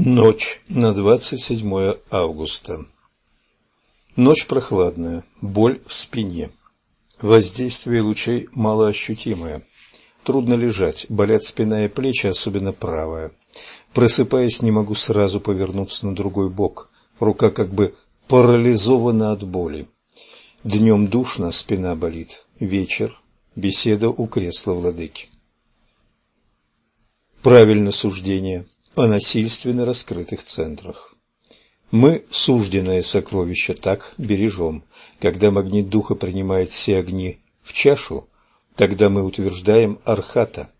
Ночь на 27 августа. Ночь прохладная, боль в спине. Воздействие лучей малоощутимое. Трудно лежать, болят спина и плечи, особенно правая. Просыпаясь, не могу сразу повернуться на другой бок. Рука как бы парализована от боли. Днем душно, спина болит. Вечер. Беседа у кресла владыки. Правильно суждение о насильственно раскрытых центрах. Мы сужденное сокровище так бережем. Когда магнит духа принимает все огни в чашу, тогда мы утверждаем архата.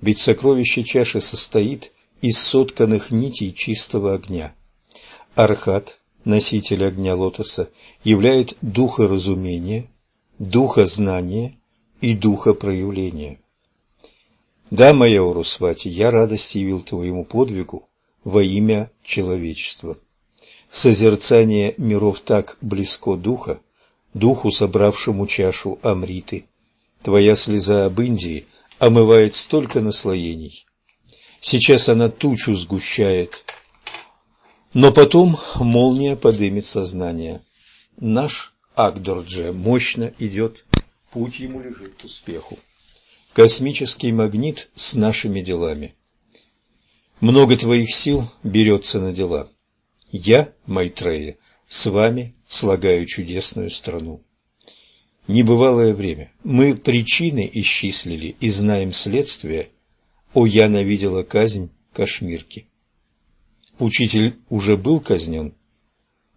Ведь сокровище чаши состоит из сотканных нитей чистого огня. Архат, носитель огня лотоса, являет духа разумения, духа знания и духа проявления. Да, моя Урусвати, я радость явил твоему подвигу во имя человечества. Созерцание миров так близко духа, духу, собравшему чашу Амриты. Твоя слеза об Индии омывает столько наслоений. Сейчас она тучу сгущает, но потом молния подымет сознание. Наш Агдордже мощно идет, путь ему лежит к успеху космический магнит с нашими делами. Много твоих сил берется на дела. Я, Майтрея, с вами слагаю чудесную страну. Небывалое время. Мы причины исчислили и знаем следствие. О, я навидела казнь Кашмирки. Учитель уже был казнен?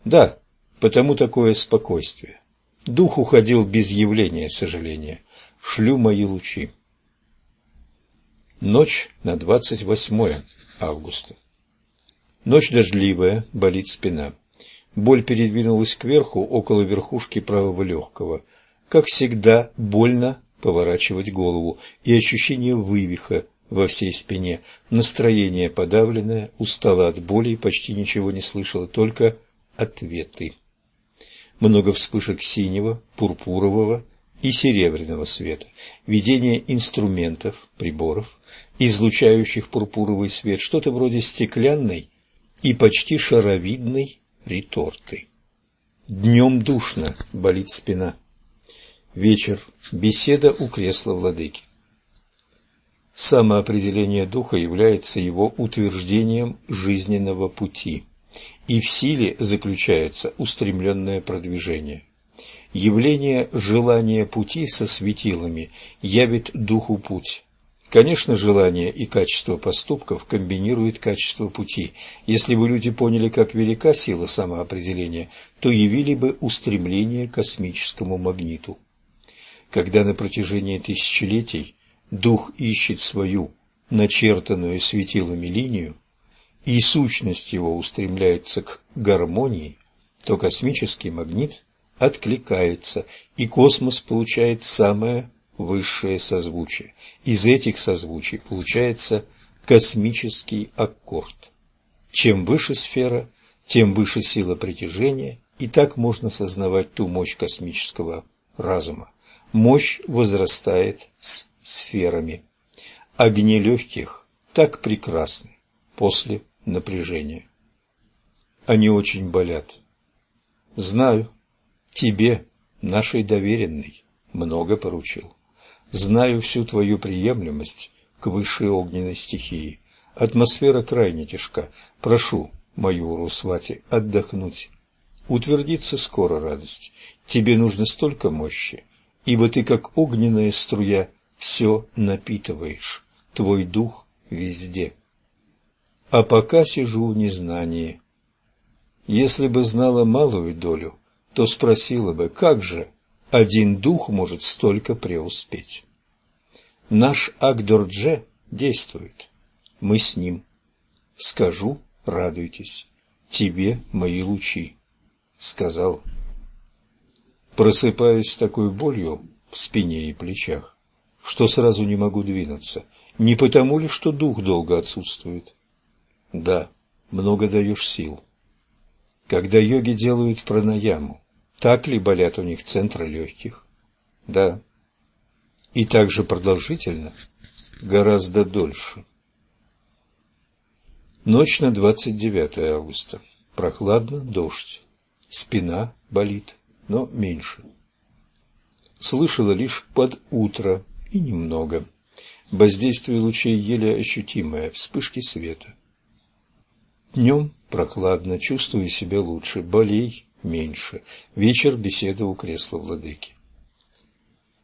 Да, потому такое спокойствие. Дух уходил без явления сожаления. Шлю мои лучи. Ночь на 28 августа. Ночь дождливая, болит спина. Боль передвинулась кверху, около верхушки правого легкого. Как всегда, больно поворачивать голову и ощущение вывиха во всей спине. Настроение подавленное, устала от боли и почти ничего не слышала, только ответы. Много вспышек синего, пурпурового и серебряного света, видение инструментов, приборов, излучающих пурпуровый свет, что-то вроде стеклянной и почти шаровидной реторты. Днем душно, болит спина. Вечер. Беседа у кресла владыки. Самоопределение духа является его утверждением жизненного пути, и в силе заключается устремленное продвижение. Явление желания пути со светилами явит духу путь. Конечно, желание и качество поступков комбинирует качество пути. Если бы люди поняли, как велика сила самоопределения, то явили бы устремление к космическому магниту. Когда на протяжении тысячелетий дух ищет свою начертанную светилами линию, и сущность его устремляется к гармонии, то космический магнит откликается, и космос получает самое высшее созвучие. Из этих созвучий получается космический аккорд. Чем выше сфера, тем выше сила притяжения, и так можно сознавать ту мощь космического разума. Мощь возрастает с сферами. Огни легких так прекрасны после напряжения. Они очень болят. Знаю, тебе, нашей доверенной, много поручил. Знаю всю твою приемлемость к высшей огненной стихии. Атмосфера крайне тяжка. Прошу, мою Урусвати, отдохнуть. Утвердится скоро радость. Тебе нужно столько мощи, ибо ты, как огненная струя, все напитываешь. Твой дух везде. А пока сижу в незнании. Если бы знала малую долю, то спросила бы, как же один дух может столько преуспеть. Наш Агдордже действует. Мы с ним. Скажу, радуйтесь. Тебе мои лучи. Сказал. Просыпаюсь с такой болью в спине и плечах, что сразу не могу двинуться. Не потому ли, что дух долго отсутствует? Да, много даешь сил. Когда йоги делают пранаяму, так ли болят у них центры легких? Да. И также продолжительно? Гораздо дольше. Ночь на 29 августа. Прохладно, дождь. Спина болит, но меньше. Слышала лишь под утро и немного. Воздействие лучей еле ощутимое, вспышки света. Днем прохладно, чувствую себя лучше, болей меньше. Вечер беседа у кресла владыки.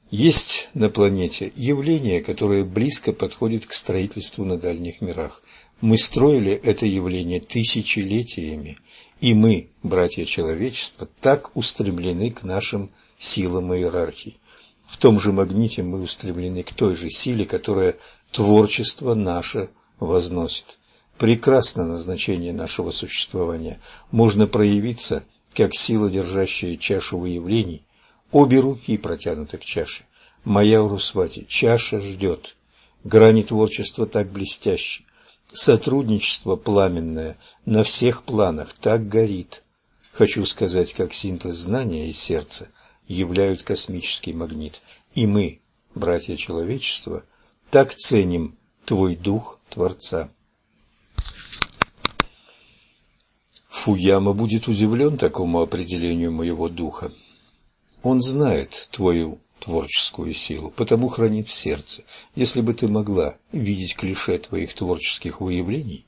Есть на планете явление, которое близко подходит к строительству на дальних мирах. Мы строили это явление тысячелетиями, и мы, братья человечества, так устремлены к нашим силам иерархии. В том же магните мы устремлены к той же силе, которая творчество наше возносит. Прекрасно назначение нашего существования. Можно проявиться, как сила, держащая чашу выявлений, Обе руки протянуты к чаше. Моя Урусвати, чаша ждет. Грани творчества так блестящие. Сотрудничество пламенное на всех планах так горит. Хочу сказать, как синтез знания и сердца являют космический магнит. И мы, братья человечества, так ценим Твой Дух Творца. Фуяма будет удивлен такому определению моего духа. Он знает твою творческую силу, потому хранит в сердце. Если бы ты могла видеть клише твоих творческих выявлений,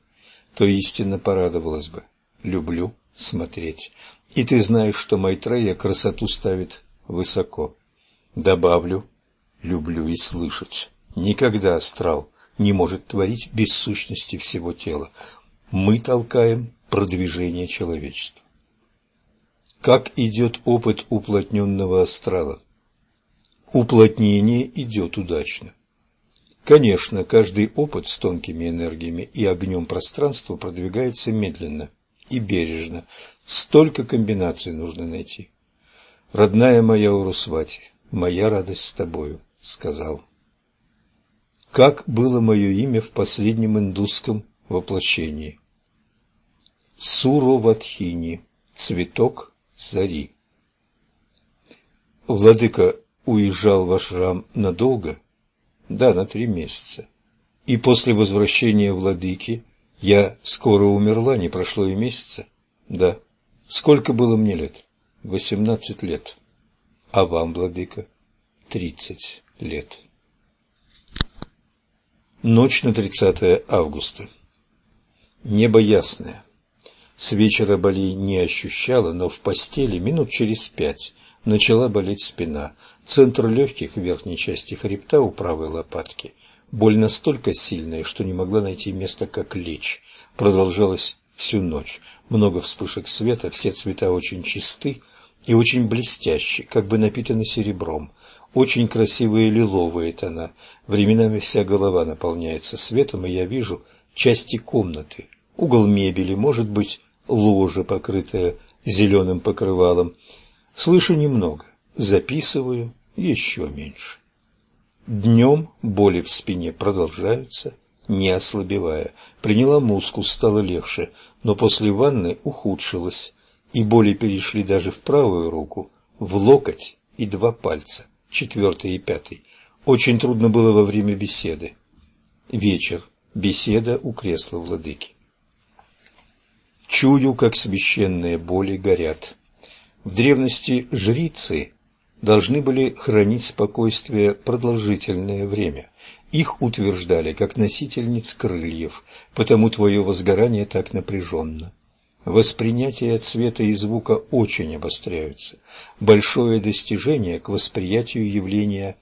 то истинно порадовалась бы. Люблю смотреть. И ты знаешь, что Майтрея красоту ставит высоко. Добавлю, люблю и слышать. Никогда астрал не может творить без сущности всего тела. Мы толкаем продвижение человечества. Как идет опыт уплотненного астрала? Уплотнение идет удачно. Конечно, каждый опыт с тонкими энергиями и огнем пространства продвигается медленно и бережно. Столько комбинаций нужно найти. Родная моя Урусвати, моя радость с тобою, сказал. Как было мое имя в последнем индусском воплощении? Суроватхини, цветок зари. Владыка уезжал в ашрам надолго? Да, на три месяца. И после возвращения владыки я скоро умерла, не прошло и месяца? Да. Сколько было мне лет? Восемнадцать лет. А вам, владыка? Тридцать лет. Ночь на 30 августа. Небо ясное. С вечера боли не ощущала, но в постели минут через пять начала болеть спина. Центр легких в верхней части хребта у правой лопатки. Боль настолько сильная, что не могла найти места, как лечь. Продолжалась всю ночь. Много вспышек света, все цвета очень чисты и очень блестящие, как бы напитаны серебром. Очень красивые лиловые тона. Временами вся голова наполняется светом, и я вижу части комнаты. Угол мебели, может быть, ложе, покрытое зеленым покрывалом. Слышу немного, записываю еще меньше. Днем боли в спине продолжаются, не ослабевая. Приняла мускус, стало легче, но после ванны ухудшилось, и боли перешли даже в правую руку, в локоть и два пальца, четвертый и пятый. Очень трудно было во время беседы. Вечер. Беседа у кресла владыки. Чую, как священные боли горят. В древности жрицы должны были хранить спокойствие продолжительное время. Их утверждали как носительниц крыльев, потому твое возгорание так напряженно. Воспринятие цвета и звука очень обостряются. Большое достижение к восприятию явления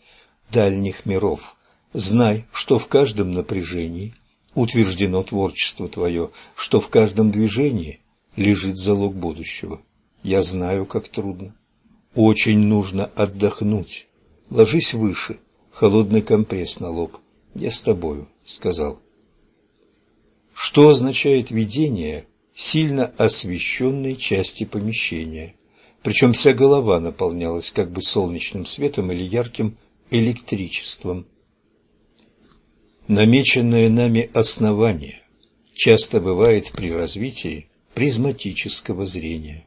дальних миров. Знай, что в каждом напряжении утверждено творчество твое, что в каждом движении лежит залог будущего. Я знаю, как трудно. Очень нужно отдохнуть. Ложись выше, холодный компресс на лоб. Я с тобою, сказал. Что означает видение сильно освещенной части помещения? Причем вся голова наполнялась как бы солнечным светом или ярким электричеством. Намеченное нами основание часто бывает при развитии призматического зрения.